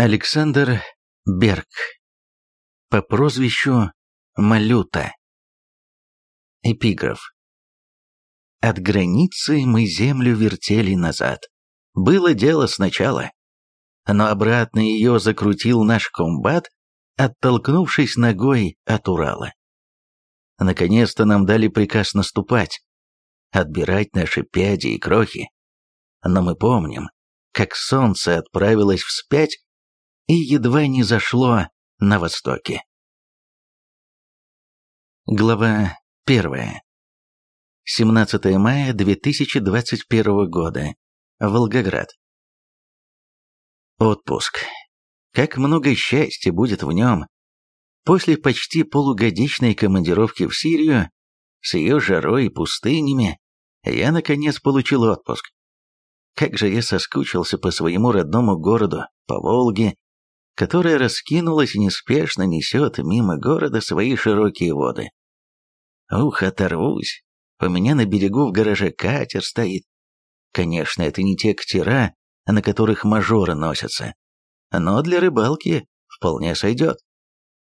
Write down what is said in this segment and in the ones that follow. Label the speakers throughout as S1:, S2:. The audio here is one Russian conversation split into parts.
S1: Александр Берг по прозвищу Малюта. Эпиграф. От границы мы землю вертели назад. Было дело сначала. Но обратно ее закрутил наш комбат, оттолкнувшись ногой от Урала. Наконец-то нам дали приказ наступать, отбирать наши пяди и крохи. Но мы помним, как солнце отправилось вспять и едва не зашло на востоке. Глава первая. 17 мая 2021 года. Волгоград. Отпуск. Как много счастья будет в нем. После почти полугодичной командировки в Сирию, с ее жарой и пустынями, я наконец получил отпуск. Как же я соскучился по своему родному городу, по Волге, которая раскинулась и неспешно несет мимо города свои широкие воды. Ух, оторвусь, у меня на берегу в гараже катер стоит. Конечно, это не те катера, на которых мажоры носятся. Но для рыбалки вполне сойдет.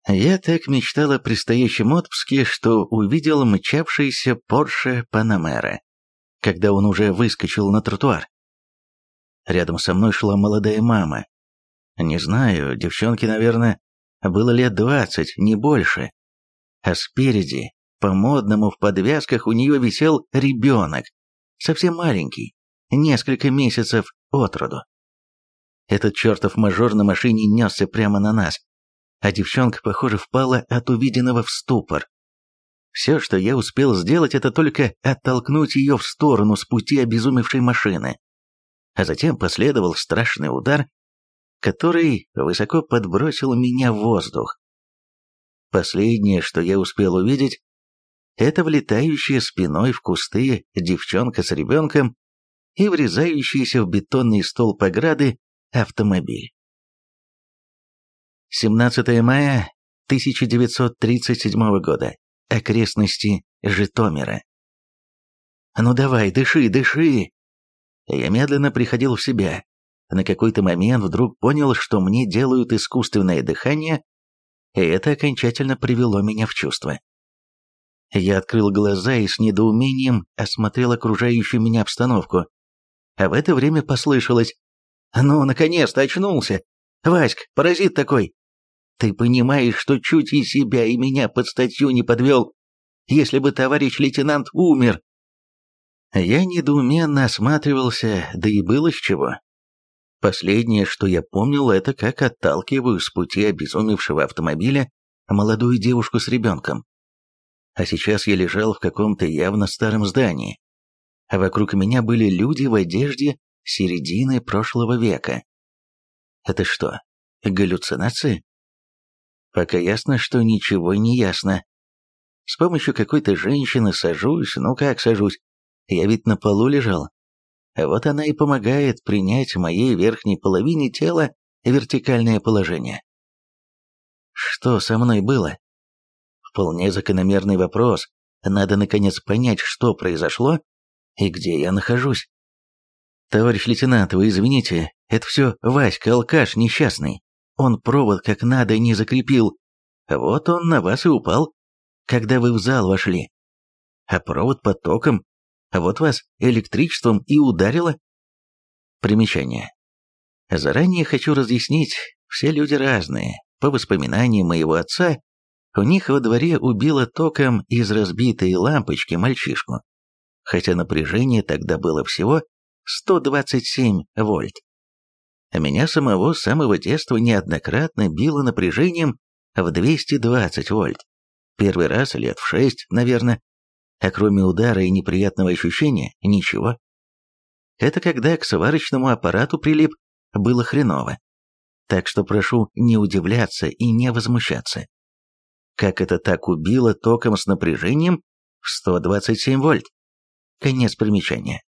S1: Я так мечтал о предстоящем отпуске, что увидел мчавшийся Порше Панамера, когда он уже выскочил на тротуар. Рядом со мной шла молодая мама. Не знаю, девчонке, наверное, было лет двадцать, не больше. А спереди по-модному в подвязках у нее висел ребенок, совсем маленький, несколько месяцев от роду. Этот чертов мажор на машине несся прямо на нас, а девчонка, похоже, впала от увиденного в ступор. Все, что я успел сделать, это только оттолкнуть ее в сторону с пути обезумевшей машины. А затем последовал страшный удар, который высоко подбросил меня в воздух. Последнее, что я успел увидеть, это влетающая спиной в кусты девчонка с ребенком и врезающийся в бетонный столб ограды автомобиль. 17 мая 1937 года. Окрестности Житомира. «Ну давай, дыши, дыши!» Я медленно приходил в себя. На какой-то момент вдруг понял, что мне делают искусственное дыхание, и это окончательно привело меня в чувство. Я открыл глаза и с недоумением осмотрел окружающую меня обстановку. А в это время послышалось «Ну, наконец-то очнулся! Васьк, паразит такой! Ты понимаешь, что чуть и себя, и меня под статью не подвел, если бы товарищ лейтенант умер!» Я недоуменно осматривался, да и было с чего. Последнее, что я помнил, это как отталкиваю с пути обезумевшего автомобиля молодую девушку с ребенком а сейчас я лежал в каком-то явно старом здании, а вокруг меня были люди в одежде середины прошлого века. Это что, галлюцинации? Пока ясно, что ничего не ясно. С помощью какой-то женщины сажусь, ну как сажусь, я ведь на полу лежал. Вот она и помогает принять моей верхней половине тела вертикальное положение. Что со мной было? Вполне закономерный вопрос. Надо наконец понять, что произошло и где я нахожусь. Товарищ лейтенант, вы извините, это все Васька, алкаш несчастный. Он провод как надо не закрепил. Вот он на вас и упал, когда вы в зал вошли. А провод под током, вот вас электричеством и ударило. Примечание. Заранее хочу разъяснить, все люди разные. По воспоминаниям моего отца, у них во дворе убило током из разбитой лампочки мальчишку, хотя напряжение тогда было всего 127 вольт. А меня самого с самого детства неоднократно било напряжением в 220 вольт. Первый раз лет в шесть, наверное, а кроме удара и неприятного ощущения – ничего. Это когда к сварочному аппарату прилип, было хреново. Так что прошу не удивляться и не возмущаться как это так убило током с напряжением в 127 вольт. Конец примечания.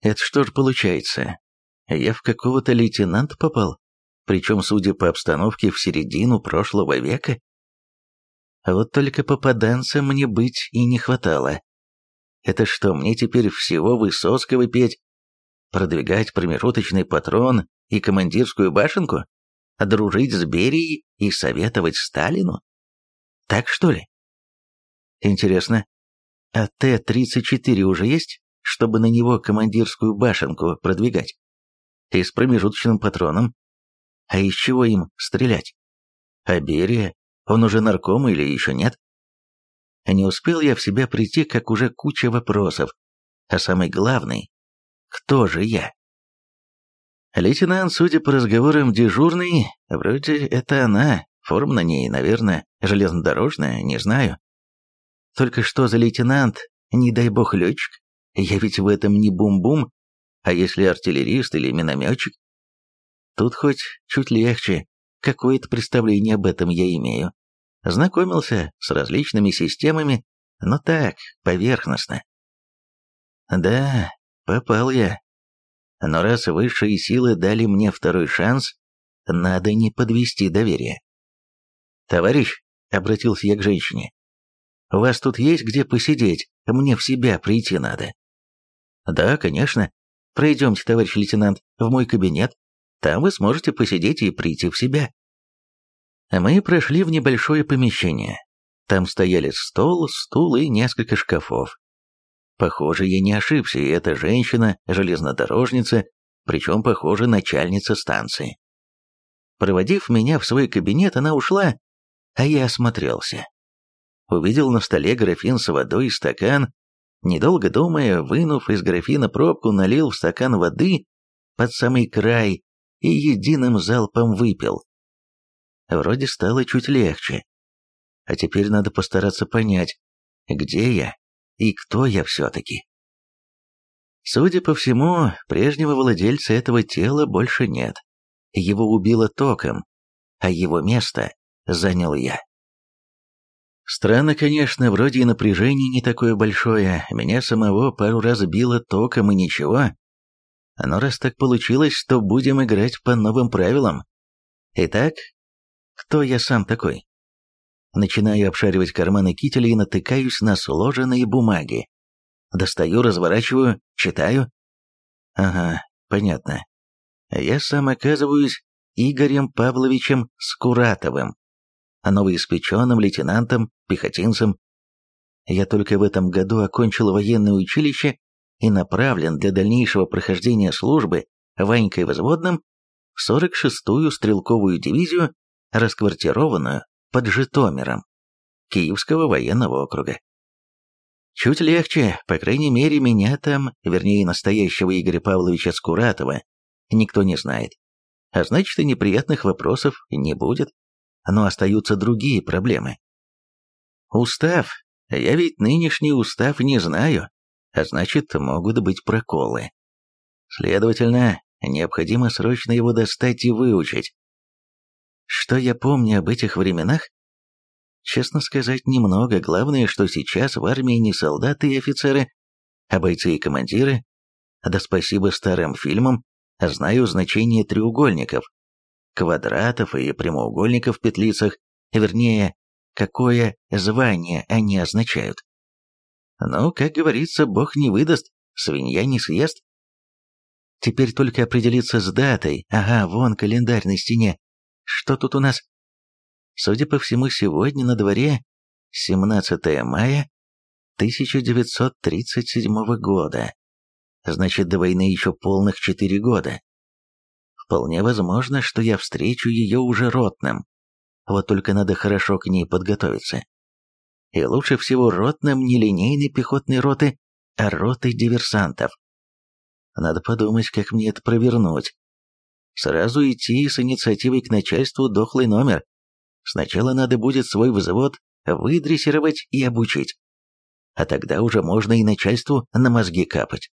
S1: Это что ж получается? Я в какого-то лейтенанта попал? Причем, судя по обстановке, в середину прошлого века? А вот только попаданца мне быть и не хватало. Это что, мне теперь всего Высоцкого петь? Продвигать промежуточный патрон и командирскую башенку? дружить с Берией и советовать Сталину? Так что ли? Интересно, а Т-34 уже есть, чтобы на него командирскую башенку продвигать? И с промежуточным патроном? А из чего им стрелять? А Берия? Он уже нарком или еще нет? Не успел я в себя прийти, как уже куча вопросов. А самый главный — кто же я? Лейтенант, судя по разговорам, дежурный, вроде это она, форма на ней, наверное, железнодорожная, не знаю. Только что за лейтенант, не дай бог летчик, я ведь в этом не бум-бум, а если артиллерист или минометчик? Тут хоть чуть легче, какое-то представление об этом я имею. Знакомился с различными системами, но так, поверхностно. Да, попал я. Но раз высшие силы дали мне второй шанс, надо не подвести доверие. «Товарищ», — обратился я к женщине, — «у вас тут есть где посидеть? Мне в себя прийти надо». «Да, конечно. Пройдемте, товарищ лейтенант, в мой кабинет. Там вы сможете посидеть и прийти в себя». Мы прошли в небольшое помещение. Там стояли стол, стул и несколько шкафов. Похоже, я не ошибся, и эта женщина – железнодорожница, причем, похоже, начальница станции. Проводив меня в свой кабинет, она ушла, а я осмотрелся. Увидел на столе графин с водой и стакан, недолго думая, вынув из графина пробку, налил в стакан воды под самый край и единым залпом выпил. Вроде стало чуть легче. А теперь надо постараться понять, где я и кто я все-таки. Судя по всему, прежнего владельца этого тела больше нет. Его убило током, а его место занял я. Странно, конечно, вроде и напряжение не такое большое, меня самого пару раз било током и ничего. Но раз так получилось, то будем играть по новым правилам. Итак, кто я сам такой? Начинаю обшаривать карманы кителя и натыкаюсь на сложенные бумаги. Достаю, разворачиваю, читаю. Ага, понятно. Я сам оказываюсь Игорем Павловичем Скуратовым, новоиспеченным лейтенантом, пехотинцем. Я только в этом году окончил военное училище и направлен для дальнейшего прохождения службы Ванькой Возводным в 46-ю стрелковую дивизию расквартированную под Житомиром Киевского военного округа. Чуть легче, по крайней мере, меня там, вернее, настоящего Игоря Павловича Скуратова, никто не знает. А значит, и неприятных вопросов не будет. Но остаются другие проблемы. Устав. Я ведь нынешний устав не знаю, а значит, могут быть проколы. Следовательно, необходимо срочно его достать и выучить. Что я помню об этих временах? Честно сказать, немного. Главное, что сейчас в армии не солдаты и офицеры, а бойцы и командиры. Да спасибо старым фильмам, знаю значение треугольников, квадратов и прямоугольников в петлицах, вернее, какое звание они означают. Ну, как говорится, бог не выдаст, свинья не съест. Теперь только определиться с датой. Ага, вон календарь на стене. Что тут у нас? Судя по всему, сегодня на дворе 17 мая 1937 года. Значит, до войны еще полных четыре года. Вполне возможно, что я встречу ее уже ротным. Вот только надо хорошо к ней подготовиться. И лучше всего ротным не линейной пехотной роты, а роты диверсантов. Надо подумать, как мне это провернуть. Сразу идти с инициативой к начальству дохлый номер. Сначала надо будет свой взвод выдрессировать и обучить. А тогда уже можно и начальству на мозги капать.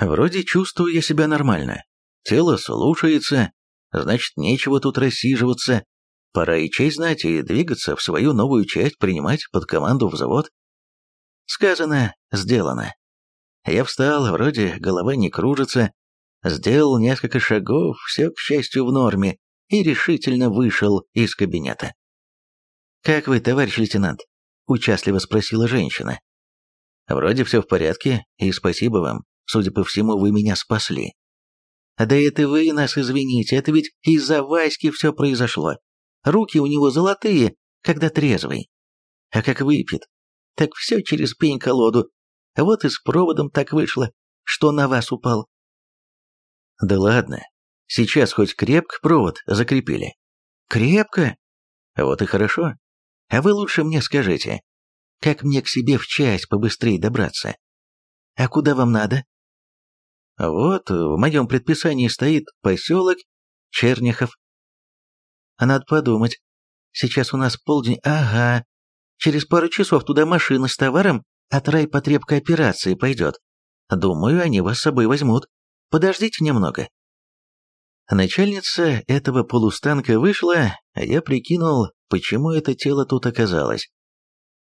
S1: Вроде чувствую я себя нормально. Тело слушается, значит, нечего тут рассиживаться. Пора и честь знать и двигаться в свою новую часть, принимать под команду взвод. Сказано, сделано. Я встал, вроде голова не кружится, сделал несколько шагов, все, к счастью, в норме, и решительно вышел из кабинета. «Как вы, товарищ лейтенант?» – участливо спросила женщина. «Вроде все в порядке, и спасибо вам. Судя по всему, вы меня спасли». Да это вы нас извините, это ведь из-за Васьки все произошло. Руки у него золотые, когда трезвый. А как выпьет, так все через пень-колоду. Вот и с проводом так вышло, что на вас упал. Да ладно, сейчас хоть крепко провод закрепили. Крепко? Вот и хорошо. А вы лучше мне скажите, как мне к себе в часть побыстрее добраться? А куда вам надо? Вот, в моем предписании стоит поселок Черняхов. А надо подумать. Сейчас у нас полдень. Ага. Через пару часов туда машина с товаром от райпотребка операции пойдет. Думаю, они вас с собой возьмут. Подождите немного. Начальница этого полустанка вышла, а я прикинул, почему это тело тут оказалось.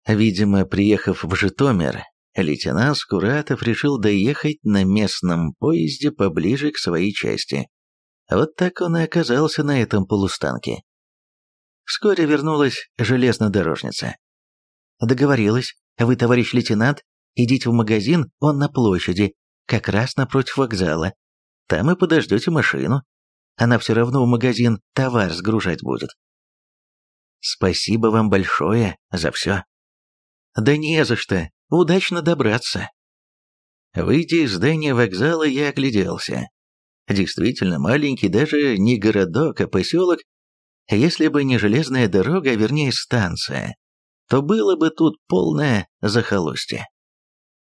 S1: Видимо, приехав в Житомир, лейтенант Скуратов решил доехать на местном поезде поближе к своей части. Вот так он и оказался на этом полустанке. Вскоре вернулась железнодорожница. Договорилась, вы, товарищ лейтенант, идите в магазин, он на площади, как раз напротив вокзала. Там и подождете машину. Она все равно в магазин товар сгружать будет. Спасибо вам большое за все. Да не за что. Удачно добраться. Выйдя из здания вокзала, я огляделся. Действительно маленький, даже не городок, а поселок. Если бы не железная дорога, а вернее станция, то было бы тут полное захолустье.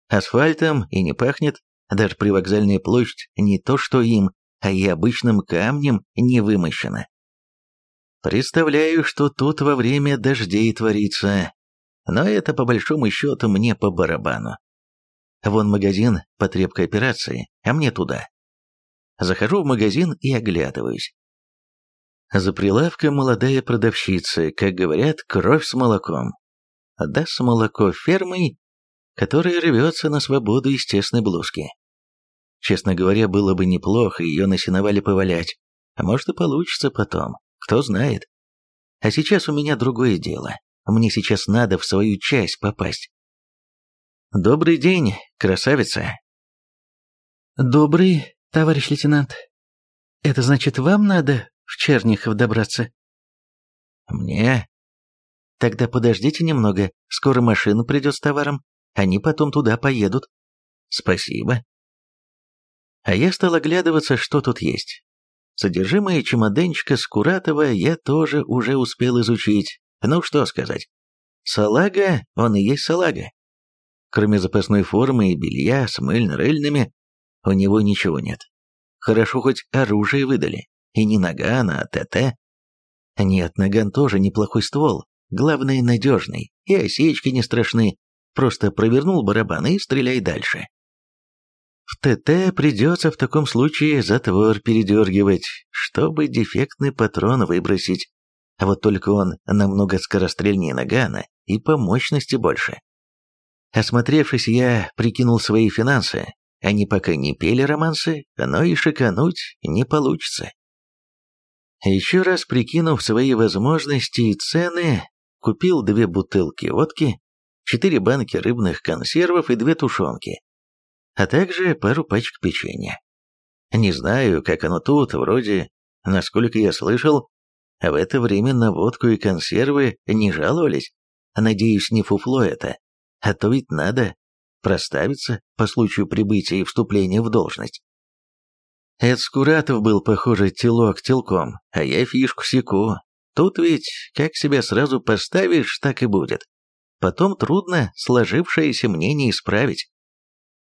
S1: Асфальтом и не пахнет, даже привокзальная площадь не то что им, а и обычным камнем не вымощена. Представляю, что тут во время дождей творится, но это по большому счету мне по барабану. Вон магазин потребка операции, а мне туда. Захожу в магазин и оглядываюсь. За прилавком молодая продавщица, как говорят, кровь с молоком. Даст молоко фермой, которая рвется на свободу естественной блузки. Честно говоря, было бы неплохо ее на сеновале повалять, а может и получится потом, кто знает. А сейчас у меня другое дело. Мне сейчас надо в свою часть попасть. Добрый день, красавица. Добрый, товарищ лейтенант. Это значит, вам надо в Чернихов добраться? Мне? Тогда подождите немного, скоро машина придет с товаром, они потом туда поедут. Спасибо. А я стал оглядываться, что тут есть. Содержимое чемоданчика Скуратова я тоже уже успел изучить, ну что сказать. Салага, он и есть салага. Кроме запасной формы и белья с мыльно-рыльными, у него ничего нет. Хорошо хоть оружие выдали. И не наган, а ТТ. Нет, наган тоже неплохой ствол. Главное, надежный. И осечки не страшны. Просто провернул барабан и стреляй дальше. В ТТ придется в таком случае затвор передергивать, чтобы дефектный патрон выбросить. А вот только он намного скорострельнее Нагана и по мощности больше. Осмотревшись, я прикинул свои финансы. Они пока не пели романсы, но и шикануть не получится. Еще раз прикинув свои возможности и цены, купил две бутылки водки, четыре банки рыбных консервов и две тушенки, а также пару пачек печенья. Не знаю, как оно тут, вроде, насколько я слышал, в это время на водку и консервы не жаловались. Надеюсь, не фуфло это. А то ведь надо проставиться по случаю прибытия и вступления в должность. Эд Скуратов был, похоже, телок телком, а я фишку секу. Тут ведь как себя сразу поставишь, так и будет. Потом трудно сложившееся мнение исправить.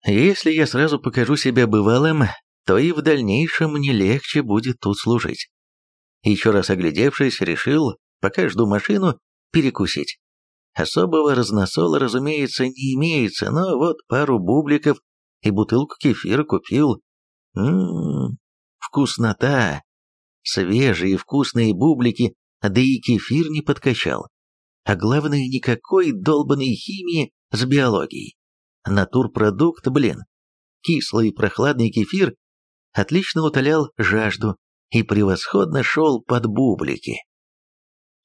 S1: Если я сразу покажу себя бывалым, то и в дальнейшем мне легче будет тут служить. Еще раз оглядевшись, решил, пока жду машину, перекусить. Особого разносола, разумеется, не имеется, но вот пару бубликов и бутылку кефира купил. Ммм, вкуснота! Свежие вкусные бублики, да и кефир не подкачал. А главное, никакой долбанной химии с биологией. Натурпродукт, блин. Кислый прохладный кефир отлично утолял жажду, и превосходно шел под бублики.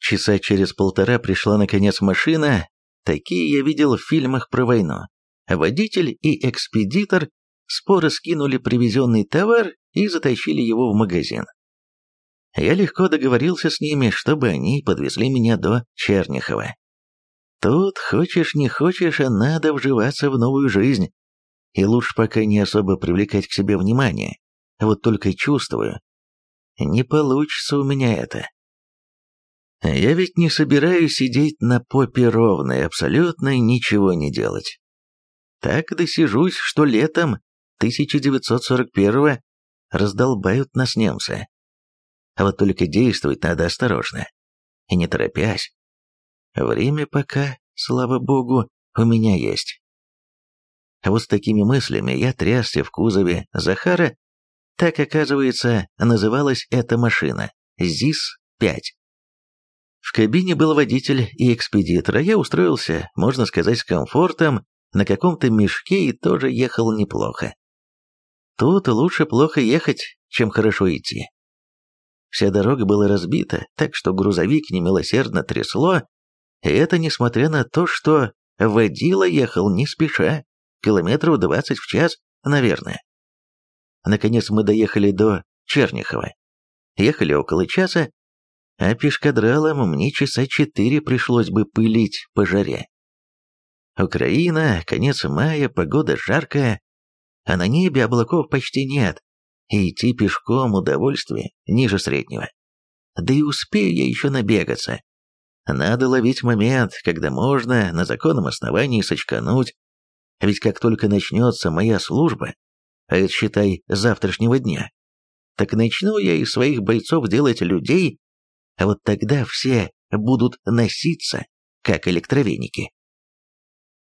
S1: Часа через полтора пришла наконец машина, такие я видел в фильмах про войну. Водитель и экспедитор споро скинули привезенный товар и затащили его в магазин. Я легко договорился с ними, чтобы они подвезли меня до Черняхова. Тут, хочешь не хочешь, а надо вживаться в новую жизнь. И лучше пока не особо привлекать к себе внимание. Вот только чувствую, не получится у меня это. Я ведь не собираюсь сидеть на попе ровно и абсолютно ничего не делать. Так досижусь, что летом 1941-го раздолбают нас немцы. А вот только действовать надо осторожно и не торопясь. Время пока, слава богу, у меня есть. А вот с такими мыслями я трясся в кузове Захара, так, оказывается, называлась эта машина, ЗИС-5. В кабине был водитель и экспедитор, а я устроился, можно сказать, с комфортом, на каком-то мешке и тоже ехал неплохо. Тут лучше плохо ехать, чем хорошо идти. Вся дорога была разбита, так что грузовик немилосердно трясло, и это несмотря на то, что водила ехал не спеша, километров двадцать в час, наверное. Наконец мы доехали до Черняхова. Ехали около часа, а пешкадралом мне часа четыре пришлось бы пылить по жаре. Украина, конец мая, погода жаркая, а на небе облаков почти нет, и идти пешком удовольствие ниже среднего. Да и успею я еще набегаться. Надо ловить момент, когда можно на законном основании сочкануть, ведь как только начнется моя служба, а это, считай, завтрашнего дня, так начну я из своих бойцов делать людей, а вот тогда все будут носиться, как электровеники.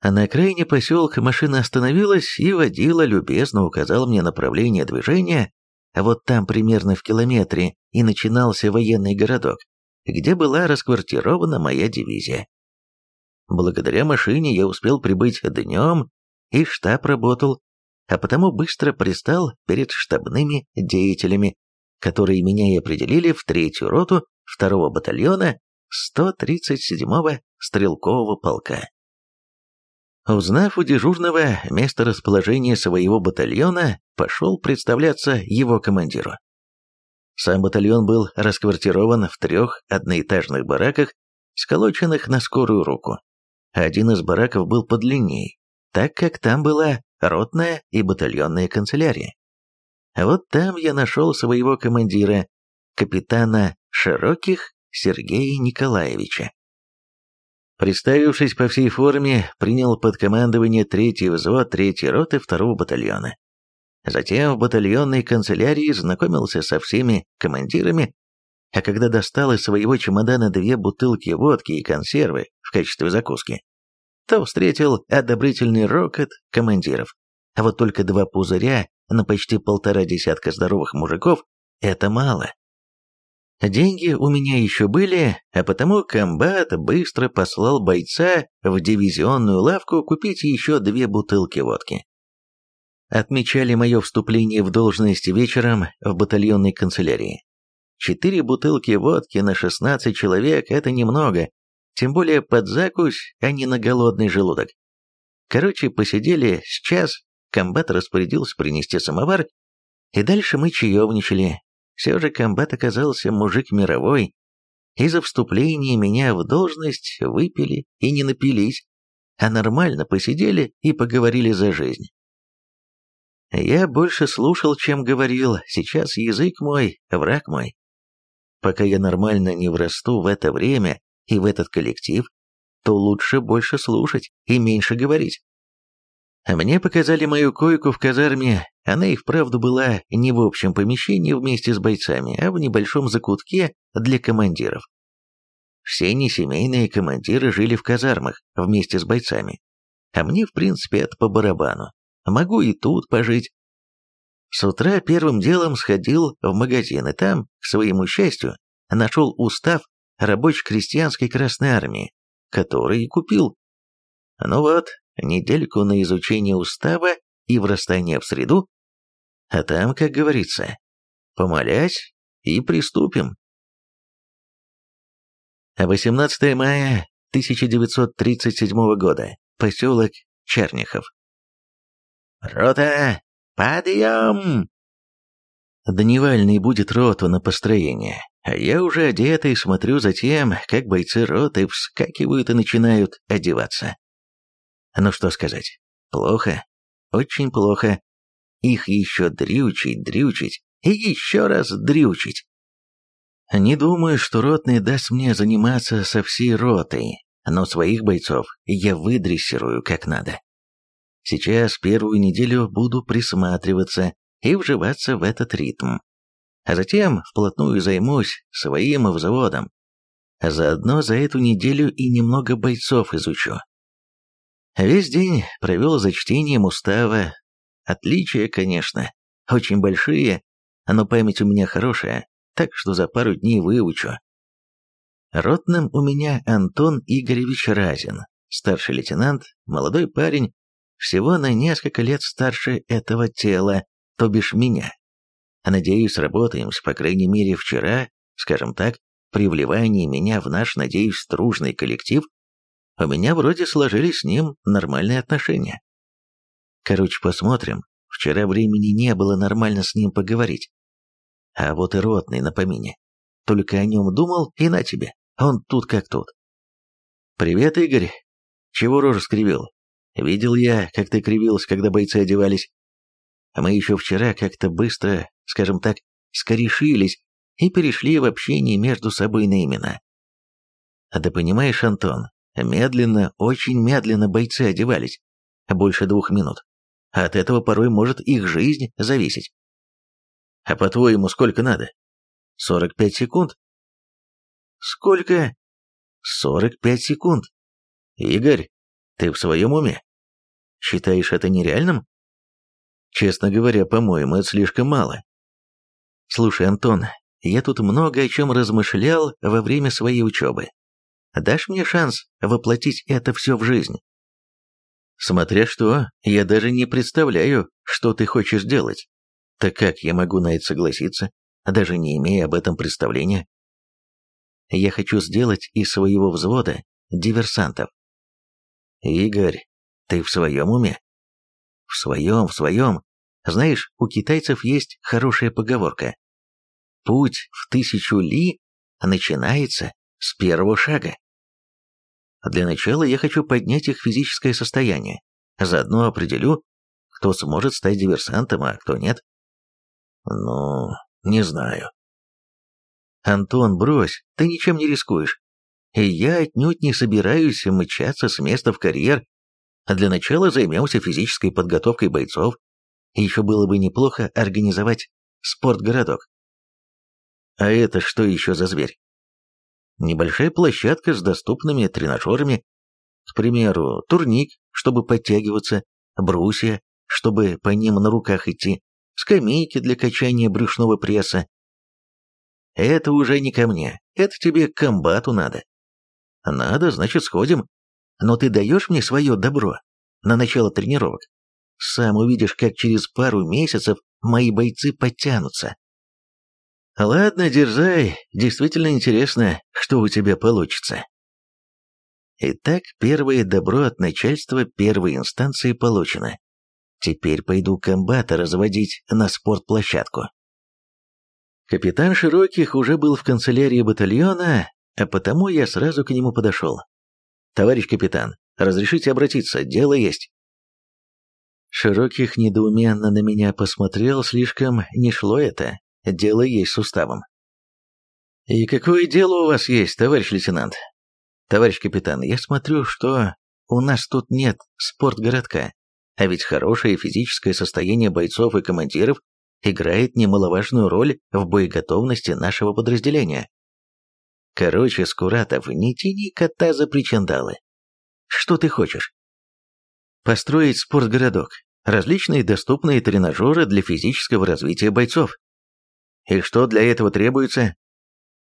S1: А на окраине поселка машина остановилась, и водила любезно указал мне направление движения, а вот там примерно в километре и начинался военный городок, где была расквартирована моя дивизия. Благодаря машине я успел прибыть днем, и штаб работал, а потому быстро пристал перед штабными деятелями, которые меня и определили в третью роту второго батальона 137-го стрелкового полка. Узнав у дежурного место расположения своего батальона, пошел представляться его командиру. Сам батальон был расквартирован в трех одноэтажных бараках, сколоченных на скорую руку. Один из бараков был подлинней, так как там была ротная и батальонная канцелярия. Вот там я нашел своего командира, капитана Широких Сергея Николаевича. Представившись по всей форме, принял под командование третий взвод третьей роты второго батальона. Затем в батальонной канцелярии знакомился со всеми командирами, а когда достал из своего чемодана две бутылки водки и консервы в качестве закуски, то встретил одобрительный рокот командиров. А вот только два пузыря на почти полтора десятка здоровых мужиков – это мало. Деньги у меня еще были, а потому комбат быстро послал бойца в дивизионную лавку купить еще две бутылки водки. Отмечали мое вступление в должность вечером в батальонной канцелярии. Четыре бутылки водки на 16 человек – это немного, тем более под закусь, а не на голодный желудок. Короче, посидели с час, комбат распорядился принести самовар, и дальше мы чаевничали, все же комбат оказался мужик мировой, и за вступление меня в должность выпили и не напились, а нормально посидели и поговорили за жизнь. Я больше слушал, чем говорил, сейчас язык мой, враг мой. Пока я нормально не врасту в это время и в этот коллектив, то лучше больше слушать и меньше говорить. Мне показали мою койку в казарме, она и вправду была не в общем помещении вместе с бойцами, а в небольшом закутке для командиров. Все несемейные командиры жили в казармах вместе с бойцами. А мне, в принципе, это по барабану. Могу и тут пожить. С утра первым делом сходил в магазин, и там, к своему счастью, нашел устав рабоче-крестьянской Красной Армии, который и купил. Ну вот, недельку на изучение устава и врастание в среду, а там, как говорится, помолясь и приступим. 18 мая 1937 года. Поселок Черняхов. «Рота! Подъем!» Дневальный будет роту на построение, а я уже одетый смотрю за тем, как бойцы роты вскакивают и начинают одеваться. Ну что сказать, плохо, очень плохо. Их еще дрючить, дрючить и еще раз дрючить. Не думаю, что ротный даст мне заниматься со всей ротой, но своих бойцов я выдрессирую как надо. Сейчас первую неделю буду присматриваться и вживаться в этот ритм. А затем вплотную займусь своим взводом. А заодно за эту неделю и немного бойцов изучу. Весь день провел за чтением устава. Отличия, конечно, очень большие, но память у меня хорошая, так что за пару дней выучу. Ротным у меня Антон Игоревич Разин, старший лейтенант, молодой парень, всего на несколько лет старше этого тела, то бишь меня. Надеюсь, работаемся, по крайней мере, вчера, скажем так, при вливании меня в наш, надеюсь, стружный коллектив, у меня вроде сложились с ним нормальные отношения. Короче, посмотрим. Вчера времени не было нормально с ним поговорить. А вот и ротный на помине. Только о нем думал, и на тебе. Он тут как тут. «Привет, Игорь. Чего рожу скривил? Видел я, как ты кривился, когда бойцы одевались. Мы еще вчера как-то быстро, скажем так, скорешились и перешли в общение между собой на имена. Да понимаешь, Антон, медленно, очень медленно бойцы одевались. Больше двух минут. От этого порой может их жизнь зависеть. А по-твоему, сколько надо? Сорок пять секунд? Сколько? Сорок пять секунд. Игорь, ты в своем уме? Считаешь это нереальным? Честно говоря, по-моему, это слишком мало. Слушай, Антон, я тут много о чем размышлял во время своей учебы. Дашь мне шанс воплотить это все в жизнь? Смотря что, я даже не представляю, что ты хочешь делать. Так как я могу на это согласиться, даже не имея об этом представления? Я хочу сделать из своего взвода диверсантов. Игорь, ты в своем уме? В своем, в своем. Знаешь, у китайцев есть хорошая поговорка. Путь в тысячу ли начинается с первого шага. Для начала я хочу поднять их физическое состояние. Заодно определю, кто сможет стать диверсантом, а кто нет. Ну, не знаю. Антон, брось, ты ничем не рискуешь. И я отнюдь не собираюсь мчаться с места в карьер. А для начала займемся физической подготовкой бойцов. Еще было бы неплохо организовать спортгородок. А это что еще за зверь? Небольшая площадка с доступными тренажерами, к примеру, турник, чтобы подтягиваться, брусья, чтобы по ним на руках идти, скамейки для качания брюшного пресса. Это уже не ко мне, это тебе к комбату надо. Надо, значит, сходим. Но ты даешь мне свое добро на начало тренировок? Сам увидишь, как через пару месяцев мои бойцы подтянутся. Ладно, дерзай, действительно интересно, что у тебя получится. Итак, первое добро от начальства первой инстанции получено. Теперь пойду комбата разводить на спортплощадку. Капитан Широких уже был в канцелярии батальона, а потому я сразу к нему подошел. «Товарищ капитан, разрешите обратиться, дело есть». Широких недоуменно на меня посмотрел, слишком не шло это, дело есть с уставом. «И какое дело у вас есть, товарищ лейтенант?» «Товарищ капитан, я смотрю, что у нас тут нет спортгородка, а ведь хорошее физическое состояние бойцов и командиров играет немаловажную роль в боеготовности нашего подразделения. Короче, Скуратов, не тяни кота за причиндалы. Что ты хочешь? Построить спортгородок, различные доступные тренажеры для физического развития бойцов. И что для этого требуется?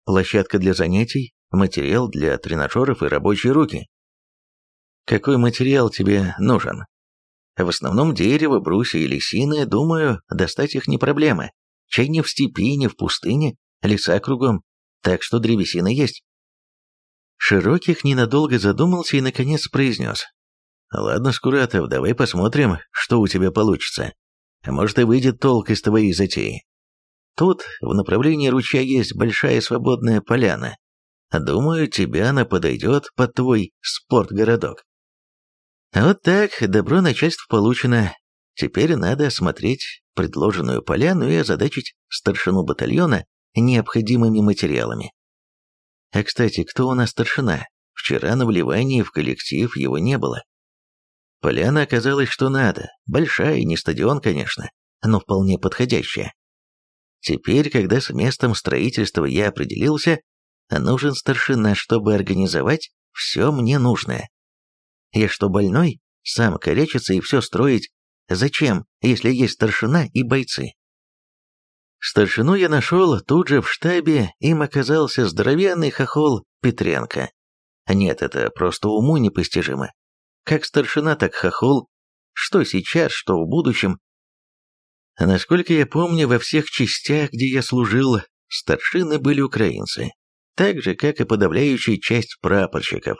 S1: Площадка для занятий, материал для тренажеров и рабочие руки. Какой материал тебе нужен? В основном дерево, брусья и лисины, думаю, достать их не проблема. Чай не в степи, не в пустыне, леса кругом, так что древесина есть. Широких ненадолго задумался и наконец произнес. «Ладно, Скуратов, давай посмотрим, что у тебя получится. Может и выйдет толк из твоей затеи. Тут в направлении ручья есть большая свободная поляна. Думаю, тебе она подойдет под твой спортгородок. Вот так, добро начальство получено. Теперь надо осмотреть предложенную поляну и озадачить старшину батальона необходимыми материалами. А кстати, кто у нас старшина? Вчера на вливании в коллектив его не было. Поляна оказалась что надо, большая, не стадион, конечно, но вполне подходящая. Теперь, когда с местом строительства я определился, нужен старшина, чтобы организовать все мне нужное. Я что, больной? Сам корячиться и все строить? Зачем, если есть старшина и бойцы? Старшину я нашел тут же в штабе, им оказался здоровенный хохол Петренко. Нет, это просто уму непостижимо. Как старшина, так хохол. Что сейчас, что в будущем. Насколько я помню, во всех частях, где я служил, старшины были украинцы. Так же, как и подавляющая часть прапорщиков.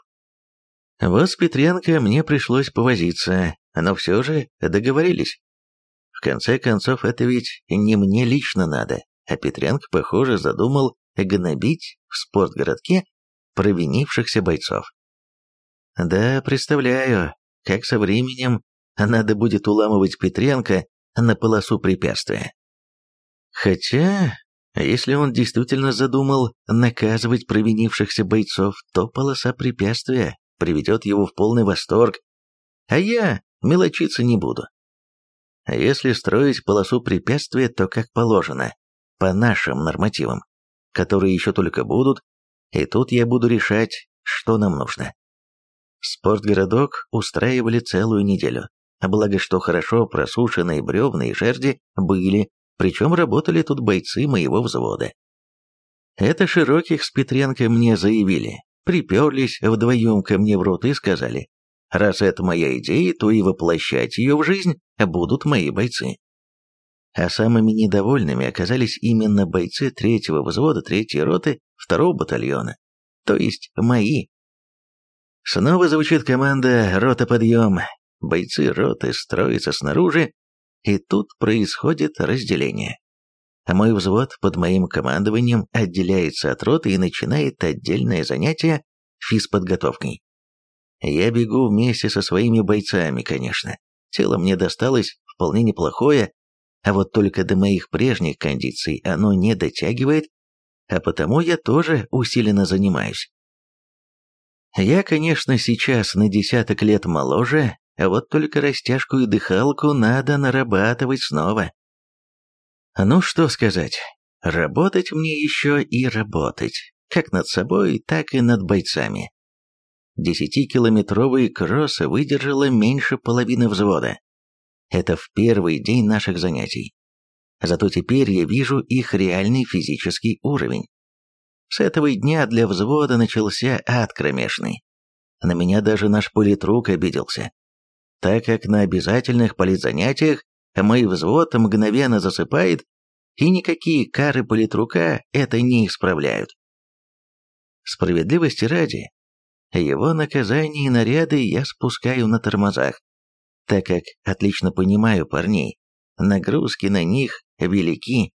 S1: Вот с Петренко мне пришлось повозиться, но все же договорились. В конце концов, это ведь не мне лично надо, а Петренко, похоже, задумал гнобить в спортгородке провинившихся бойцов. Да, представляю, как со временем надо будет уламывать Петренко на полосу препятствия. Хотя, если он действительно задумал наказывать провинившихся бойцов, то полоса препятствия приведет его в полный восторг, а я мелочиться не буду. А если строить полосу препятствия, то как положено, по нашим нормативам, которые еще только будут, и тут я буду решать, что нам нужно. Спортгородок устраивали целую неделю, благо что хорошо просушенные бревна и жерди были, причем работали тут бойцы моего взвода. Это Широких с Петренко мне заявили, приперлись вдвоем ко мне в рот и сказали, Раз это моя идея, то и воплощать ее в жизнь будут мои бойцы. А самыми недовольными оказались именно бойцы третьего взвода третьей роты второго батальона, то есть мои. Снова звучит команда «Рота подъем». Бойцы роты строятся снаружи, и тут происходит разделение. Мой взвод под моим командованием отделяется от роты и начинает отдельное занятие физподготовкой. Я бегу вместе со своими бойцами, конечно. Тело мне досталось вполне неплохое, а вот только до моих прежних кондиций оно не дотягивает, а потому я тоже усиленно занимаюсь. Я, конечно, сейчас на десяток лет моложе, а вот только растяжку и дыхалку надо нарабатывать снова. Ну что сказать, работать мне еще и работать, как над собой, так и над бойцами. Десятикилометровый кросс выдержала меньше половины взвода. Это в первый день наших занятий. Зато теперь я вижу их реальный физический уровень. С этого дня для взвода начался ад кромешный. На меня даже наш политрук обиделся, так как на обязательных политзанятиях мой взвод мгновенно засыпает, и никакие кары политрука это не исправляют. Справедливости ради, его наказание и наряды я спускаю на тормозах, так как отлично понимаю парней, нагрузки на них велики.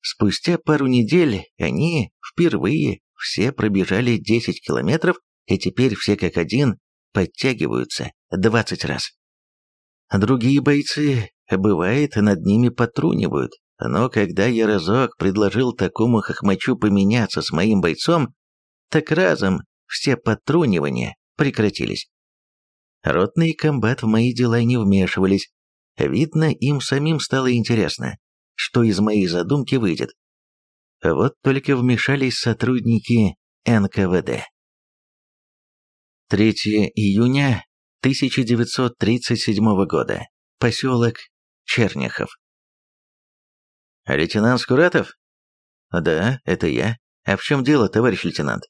S1: Спустя пару недель они впервые все пробежали 10 километров, и теперь все как один подтягиваются 20 раз. Другие бойцы, бывает, над ними потрунивают, но когда я разок предложил такому хохмачу поменяться с моим бойцом, так разом все подтрунивания прекратились. Ротный комбат в мои дела не вмешивались. Видно, им самим стало интересно, что из моей задумки выйдет. Вот только вмешались сотрудники НКВД. 3 июня 1937 года. Поселок Черняхов. «Лейтенант Скуратов?» «Да, это я. А в чем дело, товарищ лейтенант?»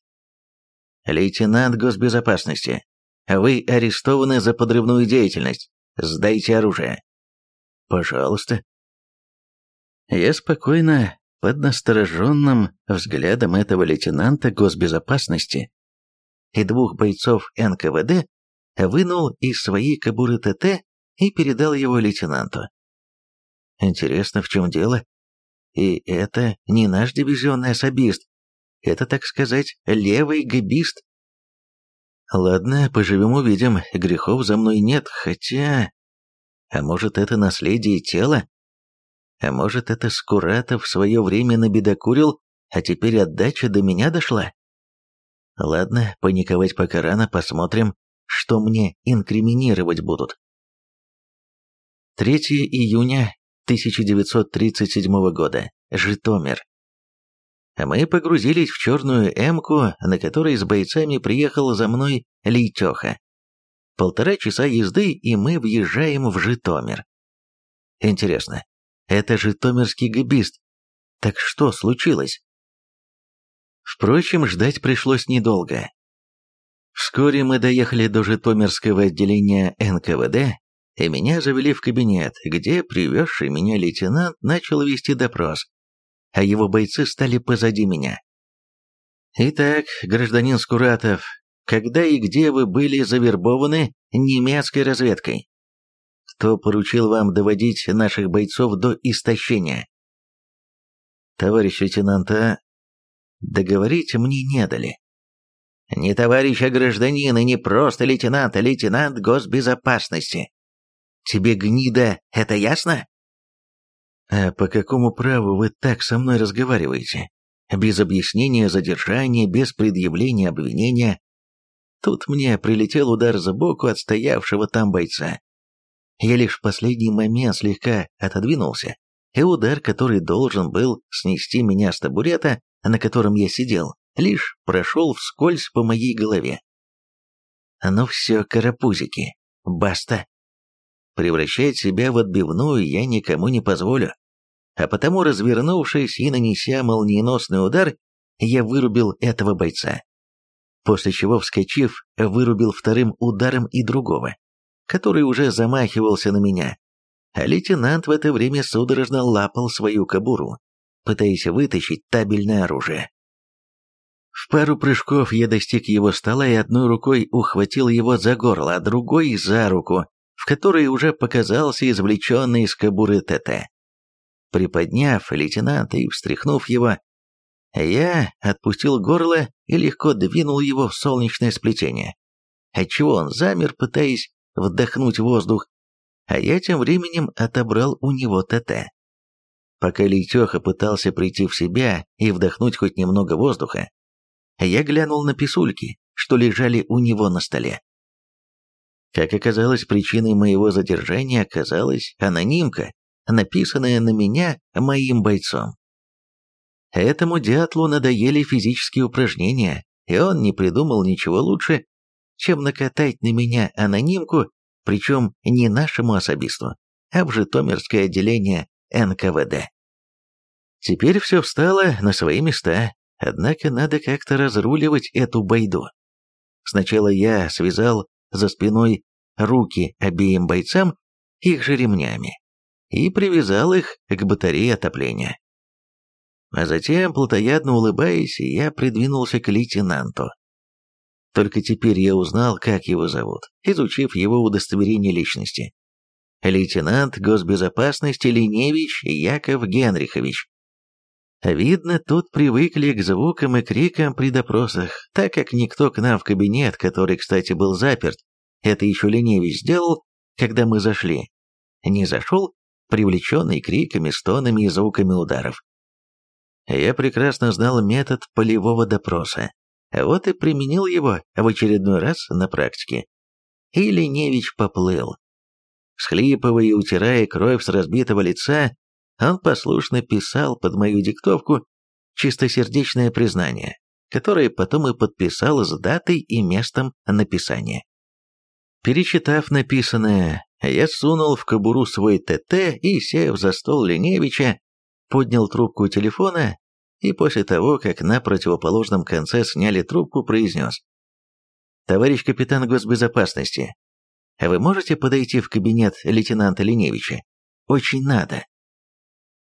S1: «Лейтенант госбезопасности, вы арестованы за подрывную деятельность. Сдайте оружие». «Пожалуйста». Я спокойно, под настороженным взглядом этого лейтенанта госбезопасности и двух бойцов НКВД, вынул из своей кобуры ТТ и передал его лейтенанту. Интересно, в чем дело? И это не наш дивизионный особист. Это, так сказать, левый габист. Ладно, поживем-увидим. Грехов за мной нет, хотя... А может, это наследие тела? А может, это Скуратов в свое время набедокурил, а теперь отдача до меня дошла? Ладно, паниковать пока рано, посмотрим, что мне инкриминировать будут. 3 июня 1937 года. Житомир. Мы погрузились в черную эмку, на которой с бойцами приехал за мной Лейтеха. Полтора часа езды, и мы въезжаем в Житомир. Интересно, это житомирский гибист. Так что случилось? Впрочем, ждать пришлось недолго. Вскоре мы доехали до Житомирского отделения НКВД, и меня завели в кабинет, где привезший меня лейтенант начал вести допрос, а его бойцы стали позади меня. «Итак, гражданин Скуратов, когда и где вы были завербованы немецкой разведкой? Кто поручил вам доводить наших бойцов до истощения?» «Товарищ лейтенант, а договорить мне не дали». «Не товарищ, а гражданин, и не просто лейтенант, а лейтенант госбезопасности. Тебе, гнида, это ясно?» «А по какому праву вы так со мной разговариваете? Без объяснения задержания, без предъявления обвинения?» Тут мне прилетел удар сбоку от стоявшего там бойца. Я лишь в последний момент слегка отодвинулся, и удар, который должен был снести меня с табурета, на котором я сидел, лишь прошел вскользь по моей голове. Ну все, карапузики, баста. Превращать себя в отбивную я никому не позволю. А потому, развернувшись и нанеся молниеносный удар, я вырубил этого бойца. После чего, вскочив, вырубил вторым ударом и другого, который уже замахивался на меня. А лейтенант в это время судорожно лапал свою кобуру, пытаясь вытащить табельное оружие. В пару прыжков я достиг его стола и одной рукой ухватил его за горло, а другой за руку, в которой уже показался извлеченный из кобуры ТТ. Приподняв лейтенанта и встряхнув его, я отпустил горло и легко двинул его в солнечное сплетение, отчего он замер, пытаясь вдохнуть воздух, а я тем временем отобрал у него ТТ. Пока Лейтеха пытался прийти в себя и вдохнуть хоть немного воздуха, я глянул на писульки, что лежали у него на столе. Как оказалось, причиной моего задержания оказалась анонимка, написанная на меня моим бойцом. Этому дятлу надоели физические упражнения, и он не придумал ничего лучше, чем накатать на меня анонимку, причем не нашему особисту, а в Житомирское отделение НКВД. Теперь все встало на свои места, однако надо как-то разруливать эту байду. Сначала я связал за спиной руки обеим бойцам их же ремнями и привязал их к батарее отопления. А затем, плотоядно улыбаясь, я придвинулся к лейтенанту. Только теперь я узнал, как его зовут, изучив его удостоверение личности. Лейтенант госбезопасности Леневич Яков Генрихович. Видно, тут привыкли к звукам и крикам при допросах, так как никто к нам в кабинет, который, кстати, был заперт, это еще Леневич сделал, когда мы зашли, не зашел, привлеченный криками, стонами и звуками ударов. Я прекрасно знал метод полевого допроса, вот и применил его в очередной раз на практике. И Леневич поплыл. Схлипывая и утирая кровь с разбитого лица, он послушно писал под мою диктовку чистосердечное признание, которое потом и подписал с датой и местом написания. Перечитав написанное, я сунул в кобуру свой ТТ и, сев за стол Леневича, поднял трубку телефона и после того, как на противоположном конце сняли трубку, произнес. «Товарищ капитан госбезопасности, вы можете подойти в кабинет лейтенанта Леневича? Очень надо».